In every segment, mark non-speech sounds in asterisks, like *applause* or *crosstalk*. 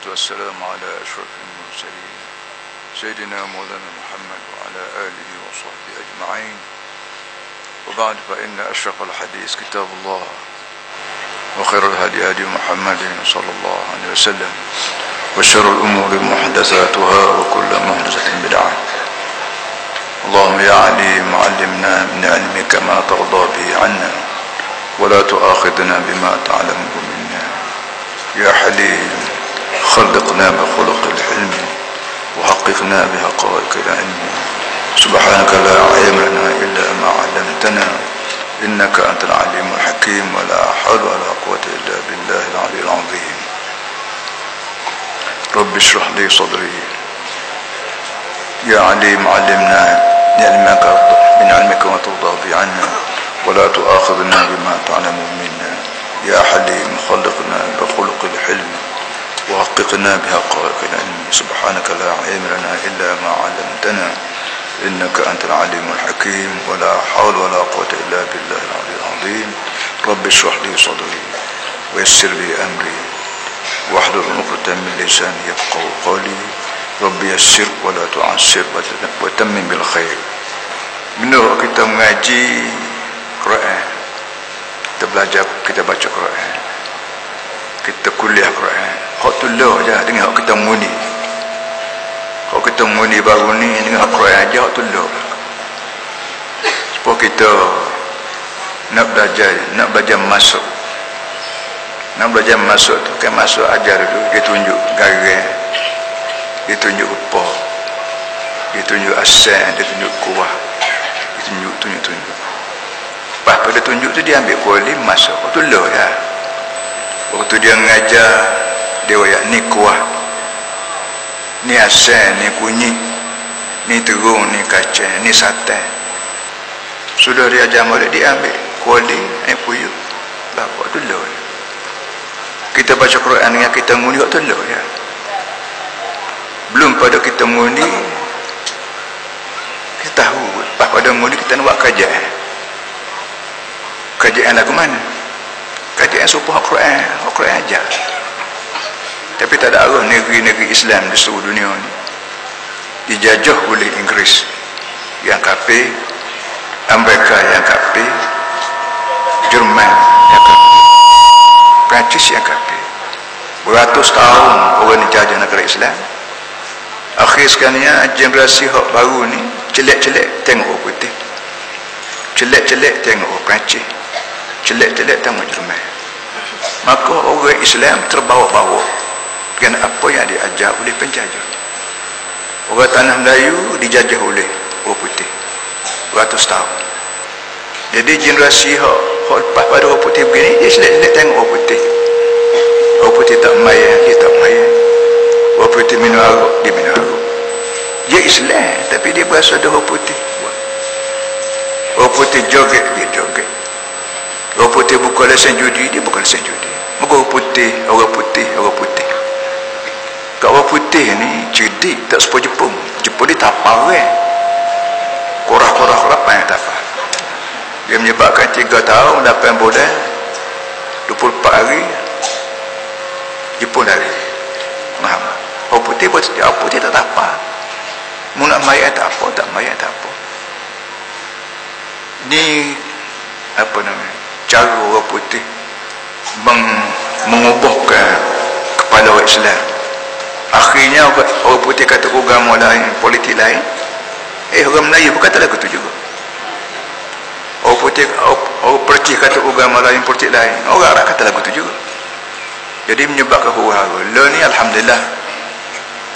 والصلاة والسلام على أشرف المرسلين سيدنا مولانا محمد وعلى آله وصحبه أجمعين. وبعد فإن أشرف الحديث كتاب الله وخير الهدي هدي محمد صلى الله عليه وسلم وشر الأمور محدثاتها وكل محدثة بدعة. اللهم يا عليم علمنا من علمك ما ترضى به عنا ولا تؤاخذنا بما تعلمه منا. يا حليم خلقنا بخلق الحلم وحققنا بحقائق العلم. سبحانك لا علم لنا إلا ما علمتنا إنك أنت العليم الحكيم ولا حول ولا قوة إلا بالله العلي العظيم. رب اشرح لي صدري. يا عليم علمنا علمك من علمك وترضى به عنا ولا تؤاخذنا بما تعلم منا. يا حليم خلقنا بخلق وحققنا بحقائق العلم. سبحانك لا علم لنا إلا ما علمتنا. إنك أنت العليم الحكيم. ولا حول ولا قوة إلا بالله العلي العظيم. رب اشرح لي صدري. ويسر لي أمري. واحلل عقدة من لساني يفقه قولي. رب يسر ولا تعسر وتمم بالخير. Benar kita mengaji Quran. Kita belajar, kita baca Quran. Kita kuliah Quran. Hak tu lah je dengan hak kita muni Hak kita muni baru ni dengan hak Quran aja hak tu lah. Supaya kita nak belajar, nak belajar masuk. Nak belajar masuk tu kan masuk ajar dulu. Dia tunjuk garis dia tunjuk rupa dia tunjuk asal dia tunjuk kuah. Dia tunjuk tunjuk tunjuk. Lepas pada tunjuk tu dia ambil kuali masuk. Waktu lah ya waktu dia mengajar dia wayak ni kuah. Ni asal ni kunyit ni terung ni kacang ni satan sudah dia ajar murid dia ambil kuali ni puyuk bapak tu lah ya kita baca Quran dengan kita mengundi waktu dulu ya? Belum pada kita mengundi kita tahu. Lepas pada mengundi kita nak buat kajian kajian lagu mana? Kajian supaya Quran. Quran aja tapi tak ada arah negeri-negeri Islam di seluruh dunia ni. Dijajah oleh Inggeris. Yang kafir Amerika yang kafir Jerman yang kafir Perancis yang kafir beratus tahun orang dijajah negara Islam. Akhir sekalinya generasi hak baru ni celek-celek tengok orang putih. Celek-celek tengok orang Perancis. Celek-celek tengok Jerman. Maka orang Islam terbawa-bawa dengan apa yang diajar oleh penjajah. Orang tanah Melayu dijajah oleh orang putih. Beratus tahun. Jadi generasi hak hak lepas pada orang putih begini dia selek-selek tengok orang putih. Orang putih tak maya dia tak maya orang putih minum arak dia minum arak dia Islam tapi dia berasa ada orang putih. Orang putih joget dia joget. Orang putih buka lesen judi dia buka lesen judi. Maka orang putih orang putih putih ni cerdik tak sepa Jepun. Jepun dia tapar kan korah-korah korah yang tapar dia menyebabkan 3 tahun 8 bulan 24 hari Jepun dari Muhammad orang putih buat orang putih tak apa mu nak mayat tak apa tak mayat tak apa. Ni apa namanya cara orang putih meng, mengubahkan kepada orang Islam akhirnya orang putih kata agama lain politik lain. Eh orang Melayu pun kata lagu tu juga. Orang putih orang percih kata agama lain politik lain. Orang Arab kata lagu tu juga. Jadi menyebabkan huru-hara. Lah ni Alhamdulillah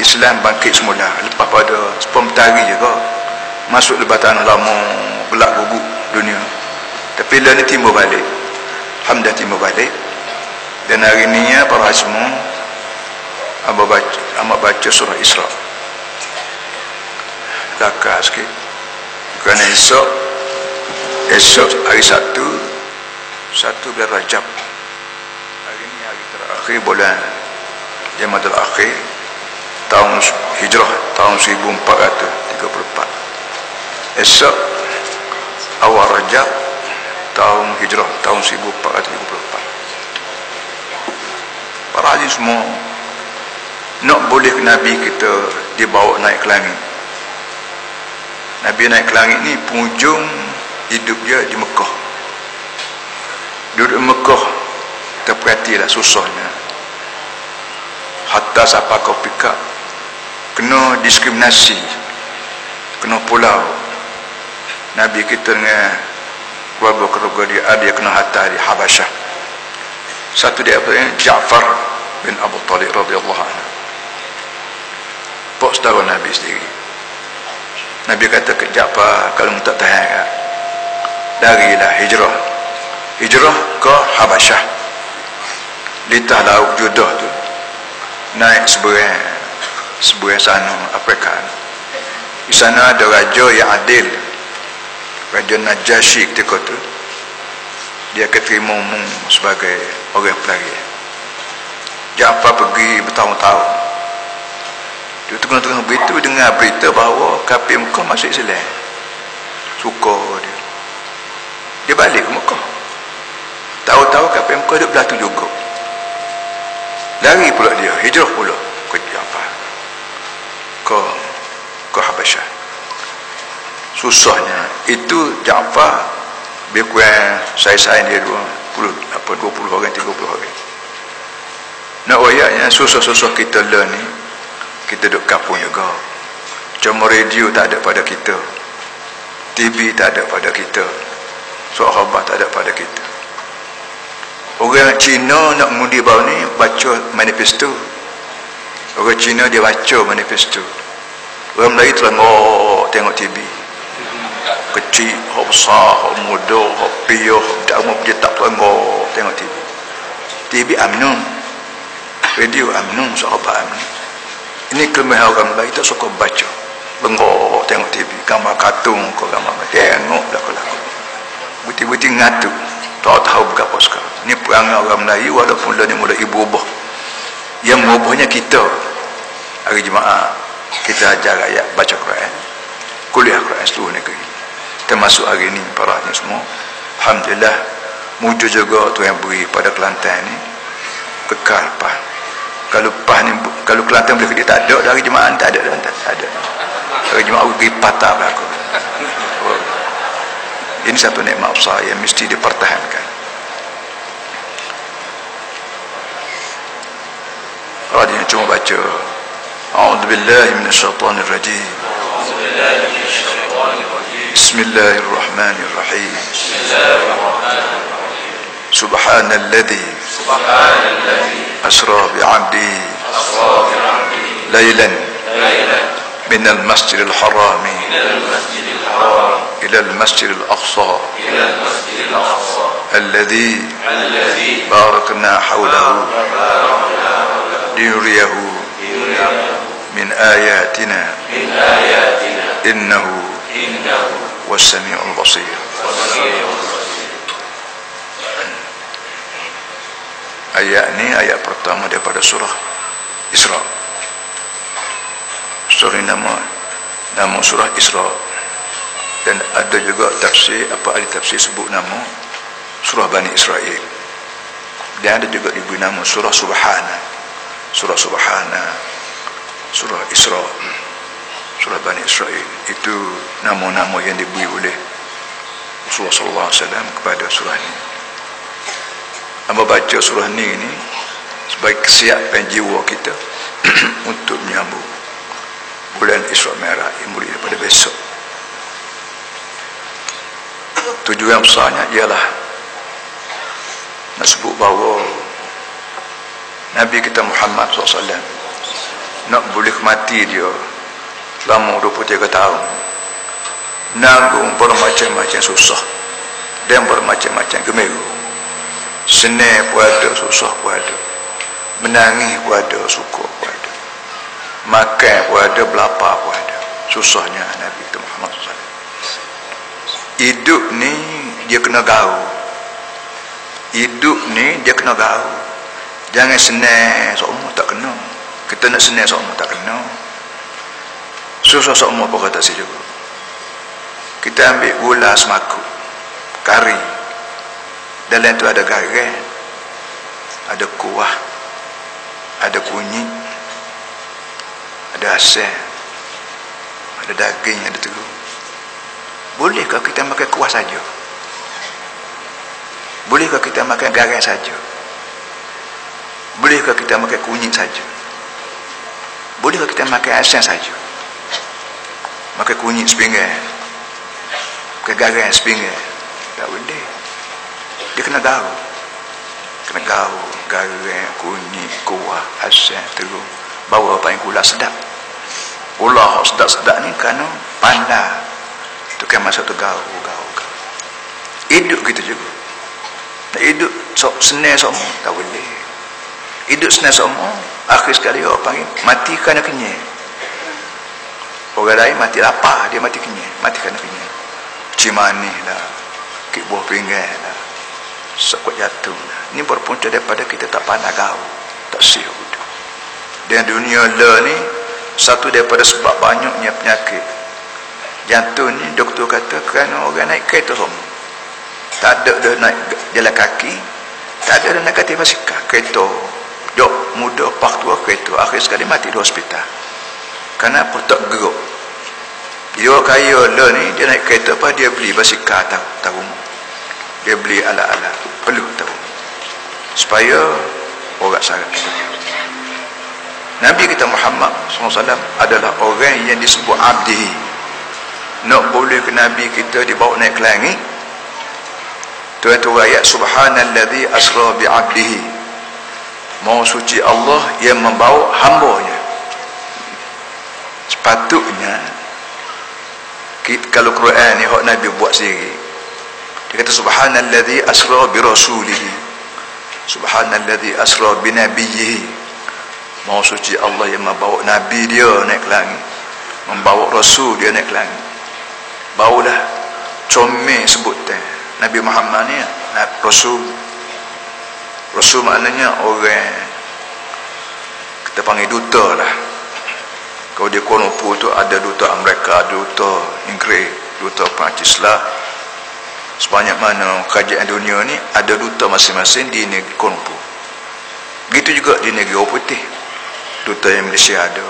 Islam bangkit semula. Lepas pada pementari juga masuk lebat tanah lama belak guguk dunia. Tapi lah ni timbul balik. Alhamdulillah timbul balik. Dan hari ni ya para semua Amba baca, Amba baca surah Isra. Dakar sikit. Kerana esok. Esok hari Sabtu. Satu bulan Rajab. Hari ni hari terakhir bulan Jamadul Akhir. Tahun Hijrah Tahun 1434 Esok awal Rajab tahun hijrah tahun 1434 para haji semua nak boleh Nabi kita dibawa naik ke langit. Nabi naik ke langit ni penghujung hidup dia di Mekah. Duduk Mekah terperhatilah susahnya. Hatta siapa kau pikap kena diskriminasi kena pulau. Nabi kita dengan keluarga-keluarga dia ada kena hatta di Habasyah. Satu dia apa Ja'far bin Abu Talib radhiyallahu anhu Pak saudara Nabi sendiri. Nabi kata ke Ja'far kalau tak tahan kan darilah hijrah. Hijrah ke Habasyah. Litah laut judah tu. Naik seberang seberang sana Afrika di sana ada raja yang adil. Raja Najashi ketika tu dia keterima umum sebagai orang pelari. Ja'far pergi bertahun-tahun dia tengah-tengah berita dengar berita bahawa kafir Mekah masuk Islam. Suka dia. Dia balik ke Mekah. Tahu-tahu kafir Mekah dia belah tu juga. Lari pula dia, hijrah pula ke apa? Ke ke Habasyah. Susahnya itu Ja'far dia kurang saya-saya dia dua puluh apa dua puluh orang tiga puluh orang nak wayaknya susah-susah kita learn ni kita duduk kampung juga. Cuma radio tak ada pada kita. TV tak ada pada kita. Suara khabar tak ada pada kita. Orang Cina nak mengundi bau ni baca manifesto. Orang Cina dia baca manifesto. Orang Melayu terengok tengok TV kecil hok besar hok muda hok piyuh tak mau dia tak terengok tengok TV TV amnun radio amnun sahabat amnun ini kelebihan orang Melayu tak suka baca. Bengok tengok TV gambar kartun kau gambar tengok dah kau buti-buti ngatu. Tak tahu berapa sekarang. Ini perangai orang Melayu walaupun dia ni mula ibu ubah. Yang mengubahnya kita. Hari jemaah kita ajar rakyat baca Quran. Kuliah Quran seluruh negeri. Termasuk hari ini para hanya semua. Alhamdulillah muju juga tu yang beri pada Kelantan ni. Kekal pak kalau pas ni kalau Kelantan boleh dia tak ada dari jemaah tak ada dah tak ada dari jemaah pergi patah berlaku oh. ini satu nikmat besar yang mesti dipertahankan kalau dia cuma baca أعوذ بالله من الشيطان الرجيم بسم الله الرحمن الرحيم سبحان الذي سبحان الذي أسرى بعبدي ليلا من المسجد الحرام إلى المسجد الأقصى الذي باركنا حوله ليريه من آياتنا إنه هو السميع البصير. Ayat ni ayat pertama daripada surah Isra. Surah ini nama nama surah Isra. Dan ada juga tafsir apa ahli tafsir sebut nama surah Bani Israel. Dan ada juga diberi nama surah Subhana. Surah Subhana surah Isra surah Bani Israel. Itu nama-nama yang diberi oleh Rasulullah SAW kepada surah ini. Hamba baca surah ni ni sebagai kesiapan jiwa kita *clears throat* untuk menyambut bulan Isra Merah yang mulia pada besok. Tujuan besarnya ialah nak sebut bahawa Nabi kita Muhammad SAW nak boleh mati dia selama 23 tahun. Nanggung bermacam-macam susah dan bermacam-macam gemeru senang pun ada susah pun ada menangis pun ada suka pun ada. Makan pun ada belapar pun ada. Susahnya Nabi Muhammad SAW hidup ni dia kena gaul. Hidup ni dia kena gaul. Jangan senang seumur tak kena. Kita nak senang seumur tak kena. Susah seumur pun kata si juga. Kita ambil gula semakuk kari. Dalam tu ada garam ada kuah ada kunyit ada asam ada daging ada telur. Bolehkah kita makan kuah saja? Bolehkah kita makan garam saja? Bolehkah kita makan kunyit saja? Bolehkah kita makan asam saja? Makan kunyit sepinggan makan garam sepinggan. Tak boleh. Dia kena garu kena garu garam kunyit kuah asam telur bawa apa yang gula sedap. Gula sedap-sedap ni kerana pandai. Tu kan masa tu garu garu garu hidup kita juga. Nak hidup sok senang semua tak boleh. Hidup senang semua akhir sekali orang panggil mati kerana kenyang orang lain mati lapar dia mati kenyang mati kerana kenyang cimani lah kik buah pinggan lah sekut jatuh. Lah. ni berpunca daripada kita tak pandai gaul tak siap dan dunia le ni satu daripada sebab banyaknya penyakit. Jantung ni doktor kata kerana orang naik kereta semua tak ada dah naik jalan kaki tak ada dah naik kereta basikal kereta. Dok muda pak tua kereta. Akhir sekali mati di hospital. Kerana apa? Tak geruk dia kaya le ni dia naik kereta apa dia beli basikal tahu tahu dia beli ala-ala perlu tahu supaya orang sangat Nabi kita Muhammad SAW adalah orang yang disebut abdi. Nak boleh ke Nabi kita dibawa naik ke langit? Tu ayat subhanalladzi asra bi abdihi. Mau suci Allah yang membawa hambanya. Sepatutnya kalau Quran ni hak Nabi buat sendiri dia kata subhanalladzi asra bi rasulihi subhanalladzi asra bi nabiyhi Maha suci Allah yang membawa Nabi dia naik ke langit. Membawa Rasul dia naik ke langit. Baulah comel sebut teh. Nabi Muhammad ni Rasul. Rasul maknanya orang kita panggil duta lah. Kalau dia Kuala Lumpur tu ada duta Amerika, duta Inggeris, duta Perancis lah. Sebanyak mana kerajaan dunia ni ada duta masing-masing di negeri Lumpur. Begitu juga di negeri Orang Putih duta yang Malaysia ada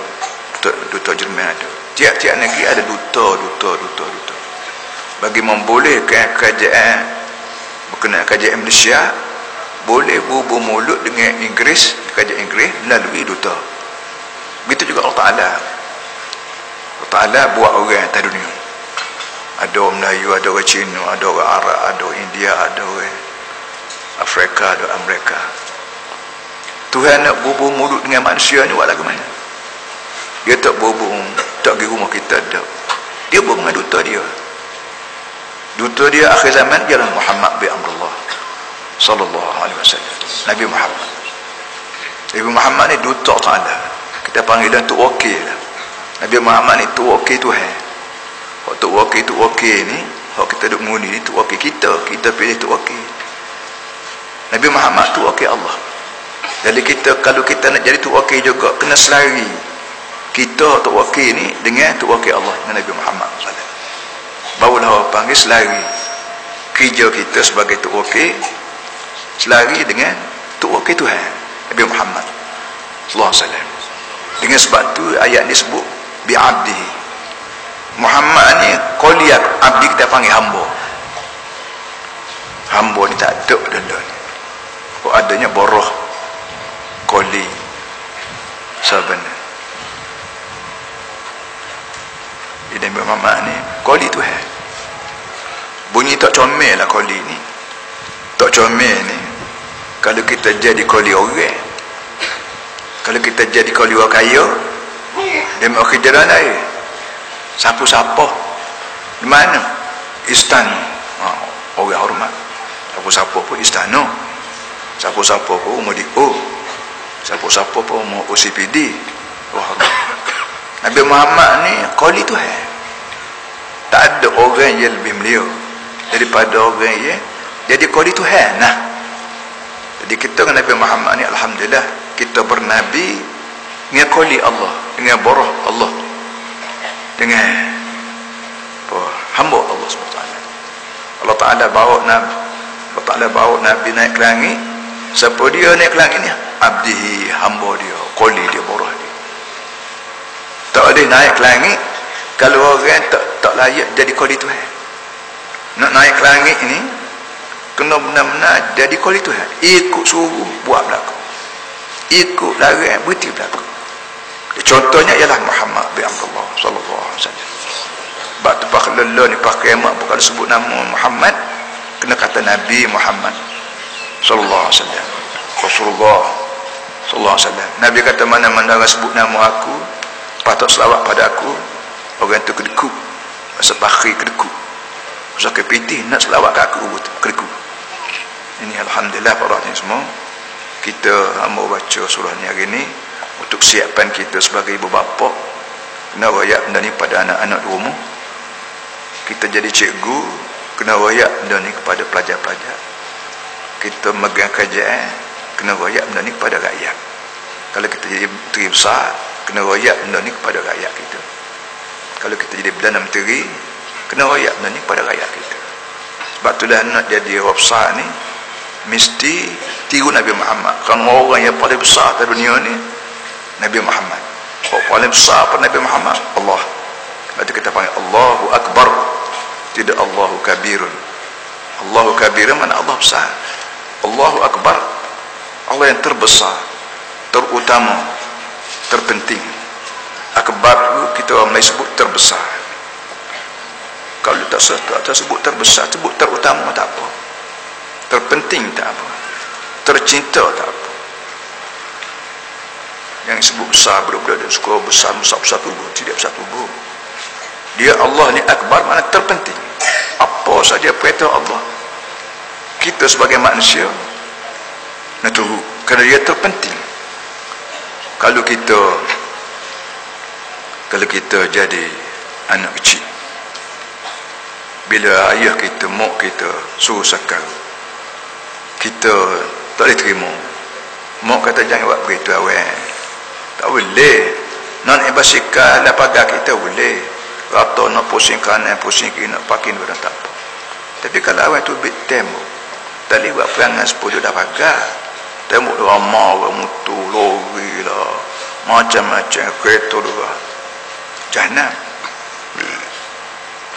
duta, duta Jerman ada. Tiap-tiap negeri ada duta duta duta duta. Bagi membolehkan kerajaan berkenaan kerajaan Malaysia boleh bubu mulut dengan Inggeris kerajaan Inggeris melalui duta. Begitu juga Allah Ta'ala. Allah Ta'ala buat orang atas dunia ada orang Melayu, ada orang Cina, ada orang Arab, ada orang India, ada orang Afrika, ada orang Amerika. Tuhan nak berhubung mulut dengan manusia ni buat lagu mana? Dia tak berhubung tak pergi rumah kita tak. Dia berhubung dengan duta dia. Duta dia akhir zaman ialah Muhammad bin Abdullah sallallahu alaihi wasallam. Nabi Muhammad. Nabi Muhammad ni duta ta'ala kita panggil dia tu wakil. Nabi Muhammad ni tu wakil Tuhan waktu wakil tu wakil ni kalau kita duduk mengundi ni tu wakil kita kita pilih tu wakil. Nabi Muhammad tu wakil Allah. Jadi kita kalau kita nak jadi tu wakil juga kena selari. Kita tu wakil ni dengan tu wakil Allah dengan Nabi Muhammad SAW barulah orang panggil selari. Kerja kita sebagai tu wakil selari dengan tu wakil Tuhan Nabi Muhammad SAW dengan sebab tu ayat ni sebut bi'abdi Muhammad ni kuliah abdi kita panggil hamba. Hamba ni tak ada denda ni. Oh, adanya boroh koli sebenarnya jadi Muhammad ni koli tu hai. Bunyi tak comel lah koli ni. Tak comel ni. Kalau kita jadi koli orang kalau kita jadi koli orang kaya kerja dalam air siapa-siapa di mana? Istana ha, orang hormat. Siapa-siapa pun istana siapa-siapa pun umur di oh siapa-siapa pun mau OCPD Wah, Nabi Muhammad ni kali tu hai tak ada orang yang lebih mulia daripada orang yang jadi kali tu hai nah. Jadi kita dengan Nabi Muhammad ni Alhamdulillah kita bernabi dengan kali Allah dengan borah Allah dengan apa, hamba Allah SWT Allah Ta'ala bawa Nabi Allah Ta'ala bawa Nabi naik ke langit. Siapa dia naik ke langit ni? Abdihi hamba dia koli dia borah dia. Tak boleh naik ke langit. Kalau orang tak tak layak jadi koli Tuhan. Nak naik ke langit ni kena benar-benar jadi koli Tuhan. Ikut suruh buat berlaku ikut larang berhenti berlaku contohnya ialah Muhammad bin Abdullah sallallahu wasallam sebab tu pakai lelah ni pakai emak bukan sebut nama Muhammad kena kata Nabi Muhammad. Sallallahu alaihi wasallam. Rasulullah sallallahu alaihi wasallam. Nabi kata mana-mana orang sebut nama aku patut selawat pada aku. Orang tu kedekut. Masa bakhi kedekut. Masa kepitih nak selawat ke aku kedekut. Ini Alhamdulillah para orang semua. Kita hamba baca surah ni hari ni untuk siapkan kita sebagai ibu bapa kena rayak benda ni pada anak-anak rumah kita jadi cikgu kena rayak benda ni kepada pelajar-pelajar. Kita megang kerajaan kena rayak benda ni kepada rakyat. Kalau kita jadi menteri besar kena royak benda ni kepada rakyat kita. Kalau kita jadi Perdana Menteri kena royak benda ni kepada rakyat kita. Sebab tu dah nak jadi orang besar ni mesti tiru Nabi Muhammad. Kerana orang yang paling besar di dunia ni Nabi Muhammad paling besar pada Nabi Muhammad? Allah. Tu kita panggil Allahu Akbar. Tidak Allahu Kabirun. Allahu Kabirun mana Allah besar. Allahu Akbar Allah yang terbesar terutama terpenting. Akbar kita orang Melayu sebut terbesar. Kalau tak sebut terbesar sebut terutama tak apa. Terpenting tak apa. Tercinta tak apa yang sebut besar berbeda dia suka besar besar besar tubuh tidak besar tubuh. Dia Allah ni akbar mana terpenting. Apa saja perintah Allah. Kita sebagai manusia nak tunggu kerana dia terpenting. Kalau kita kalau kita jadi anak kecil bila ayah kita mak kita suruh sakal kita tak boleh terima. Mak kata jangan buat begitu awal tak boleh. Basikal nak pagar kita boleh. Rata nak pusing kanan pusing kiri nak pakin pada tak apa. Tapi kalau awal tu bit tembok tak boleh buat perangan sepuluh dah pagar. Tembok ramah orang mutu lori lah. Macam-macam kereta juga jahannam.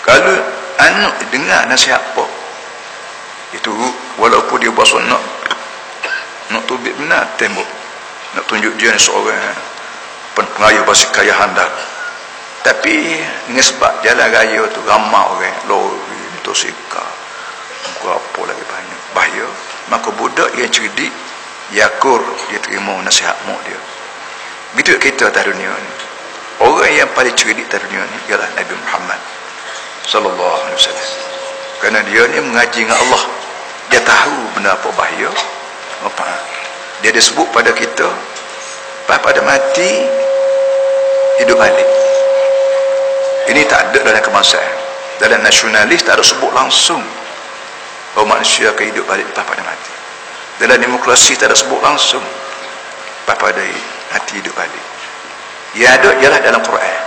Kalau anak dengar nasihat apa itu walaupun dia bahasa nak nak tubik benar tembok nak tunjuk dia ni seorang pengayuh bahasa kaya handal. Tapi dengan sebab jalan raya tu ramai orang lori motosikal apa lagi banyak. Bahaya. Maka budak yang cerdik yakur dia terima nasihat mak dia. Begitu kita atas dunia ni. Orang yang paling cerdik atas dunia ni ialah Nabi Muhammad sallallahu alaihi wasallam. Kerana dia ni mengaji dengan Allah. Dia tahu benda apa bahaya. Apa dia disebut pada kita pada mati hidup balik. Ini tak ada dalam kebangsaan. Dalam nasionalis tak ada sebut langsung bahawa manusia akan hidup balik pada mati. Dalam demokrasi tak ada sebut langsung apa ada hati hidup balik. Yang ada ialah dalam Quran.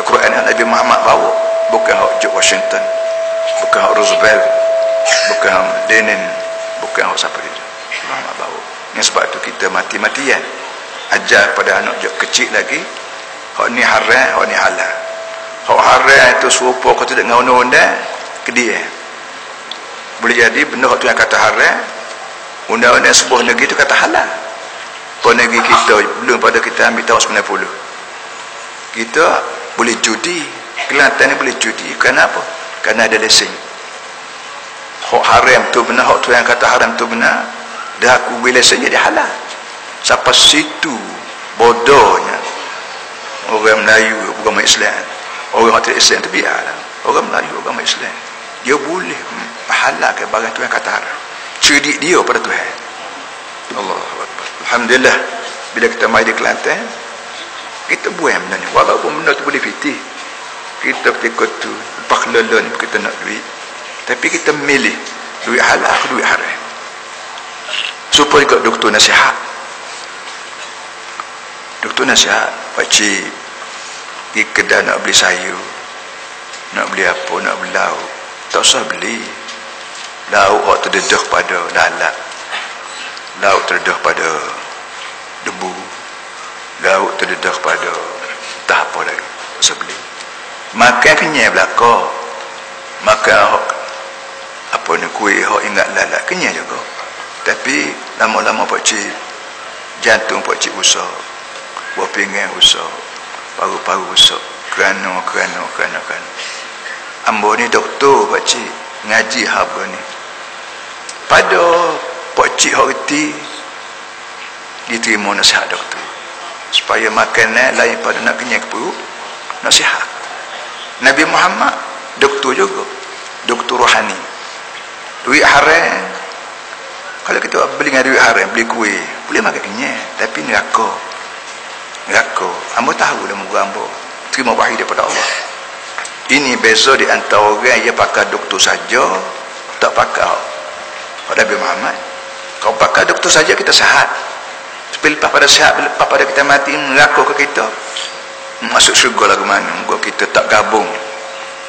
Al-Quran yang Nabi Muhammad bawa bukan George Washington bukan Roosevelt bukan Lenin bukan siapa dia. Muhammad yang sebab itu kita mati-matian. Ajar pada anak kecil lagi hak ni haram hak ni halal. Hak haram itu serupa kau tidak dengan undang-undang ke dia boleh jadi benda tu yang kata haram undang-undang sebuah negeri itu kata halal. Pada negeri kita belum pada kita ambil tahun 90 kita boleh judi Kelantan ni boleh judi. Kenapa? kerana ada lesen. Hak haram tu benar hak tu yang kata haram tu benar dah aku beli lesen jadi halal. Sampai situ bodohnya. Orang Melayu agama Islam. Orang tidak Islam tu biarlah orang Melayu agama Islam. Dia boleh halalkan barang tu yang kata haram. Cerdik dia pada Tuhan. Allah Alhamdulillah bila kita mai di Kelantan kita buat benda ni. Walaupun benda tu boleh fitih kita ketika tu pak lele ni kita nak duit. Tapi kita milih duit halal atau duit haram supaya juga doktor nasihat. Doktor nasihat pakcik pergi kedai nak beli sayur nak beli apa nak beli lauk. Tak usah beli. Lauk hok terdedah pada lalat. Lauk terdedah pada debu. Lauk terdedah pada entah apa lagi. Sebeli makan kenyai belaka. Makan apa ni kuih hok ingat lalat kenyai juga tapi lama-lama pak cik jantung pak cik usah buah pinggan usah paru-paru usah kerana kerana kerana kerana. Ambo ni doktor pak cik ngaji haba ni. Pada pak cik hok reti diterima nasihat doktor. Supaya makanan lain pada nak kenyang perut nasihat. Nabi Muhammad doktor juga. Doktor rohani. Duit haram kita beli dengan duit haram beli kuih. Boleh makan kenyang tapi neraka. Neraka. Ambo tahu dah muka ambo terima wahyu daripada Allah. Ini beza di antara orang yang pakai doktor saja tak pakai. Nabi Muhammad kalau pakai doktor saja kita sehat tapi lepas pada sehat lepas pada kita mati neraka ke kita? Masuk syurga lagu mana? Gua kita tak gabung.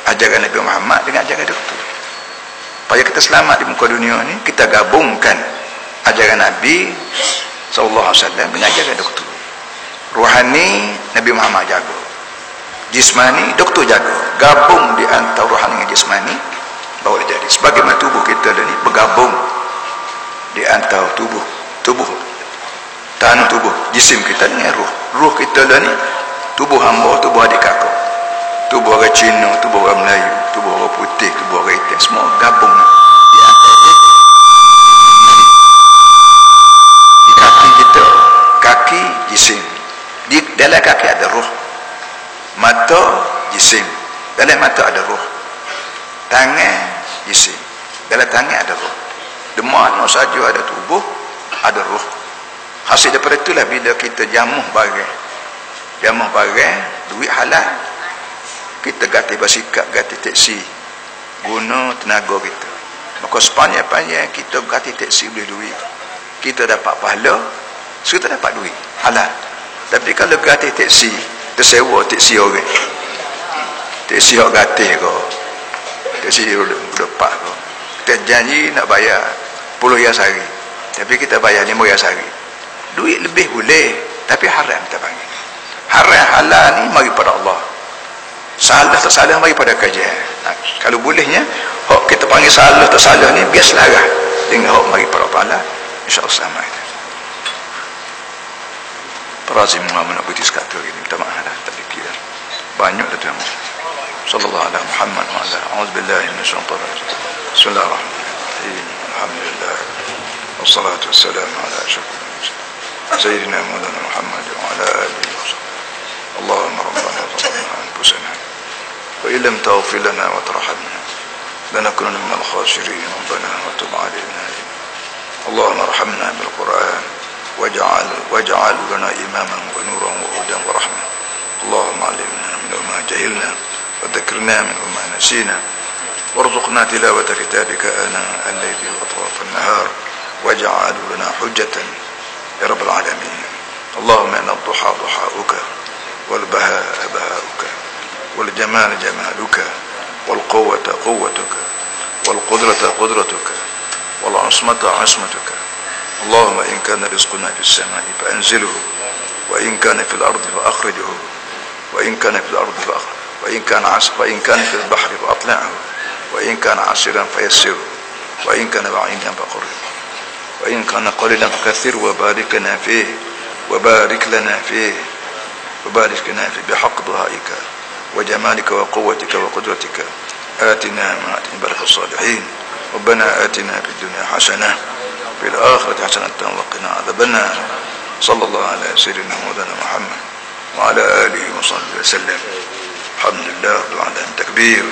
Ajaran Nabi Muhammad dengan ajaran doktor. Supaya kita selamat di muka dunia ni kita gabungkan ajaran Nabi sallallahu alaihi wasallam dengan ajaran doktor. Rohani Nabi Muhammad jaga jismani doktor jaga gabung di antara rohani dengan jismani baru jadi. Sebagaimana tubuh kita ni bergabung di antara tubuh tubuh tanah tubuh jisim kita ni ruh. Ruh kita ni tubuh hamba tubuh adik kakak. Tubuh orang Cina tubuh orang Melayu tubuh orang putih tubuh orang hitam semua gabung di antara di kaki kita kaki jisim di dalam kaki ada roh mata jisim. Dalam mata ada roh tangan jisim. Dalam tangan ada roh di mana saja ada tubuh ada roh hasil daripada itulah bila kita jamuh barang. Jamuh barang duit halal. Kita ganti bersikap ganti teksi. Guna tenaga kita. Maka sepanjang-panjang kita ganti teksi beli duit. Kita dapat pahala kita dapat duit. Halal tapi kalau ganti teksi tersewa teksi orang. Teksi orang ganti ke teksi depak ke kita janji nak bayar puluh ya sehari tapi kita bayar lima ya sehari duit lebih boleh tapi haram kita panggil. Haram halal ni mari pada Allah. Salah tak salah mari pada kajian ha, kalau bolehnya kita panggil salah tak salah ni biar selarah dengan hok mari pada Allah. insyaAllah راضي معامل أبو تسكات وغيرهم تمام هذا تلك بانيو لتهم صلى الله على محمد وعلى أعوذ بالله من الشيطان الرجيم بسم الله الرحمن الرحيم الحمد لله والصلاة والسلام على أشرف سيدنا مولانا محمد وعلى آله وصحبه اللهم ربنا ظلمنا أنفسنا وإن لم تغفر لنا وترحمنا لنكونن من الخاسرين ربنا وتب علينا اللهم ارحمنا بالقرآن واجعل واجعل لنا إماما ونورا وهدى ورحمة. اللهم علمنا منه ما جهلنا وذكرنا منه ما نسينا. وارزقنا تلاوة كتابك آناء الليل وأطراف النهار. واجعل لنا حجة. يا رب العالمين. اللهم إن الضحى ضحاؤك والبهاء بهاؤك والجمال جمالك والقوة قوتك والقدرة قدرتك والعصمة عصمتك اللهم إن كان رزقنا في السماء فأنزله وإن كان في الأرض فأخرجه وإن كان في الأرض فأخرجه وإن كان عس وإن كان في البحر فأطلعه وإن كان عسيرا فيسره وإن كان بعيدا فقربه وإن كان قليلا فكثر وبارك لنا فيه وبارك لنا فيه وبارك لنا فيه بحق ضهائك وجمالك وقوتك وقدرتك. آتنا ما آتنا بارك الصالحين. ربنا آتنا في الدنيا حسنة في الآخرة حسنة وقنا عذاب النار. صلى الله على سيدنا مولانا محمد وعلى آله وصحبه وسلم. الحمد لله رب العالمين. تكبير.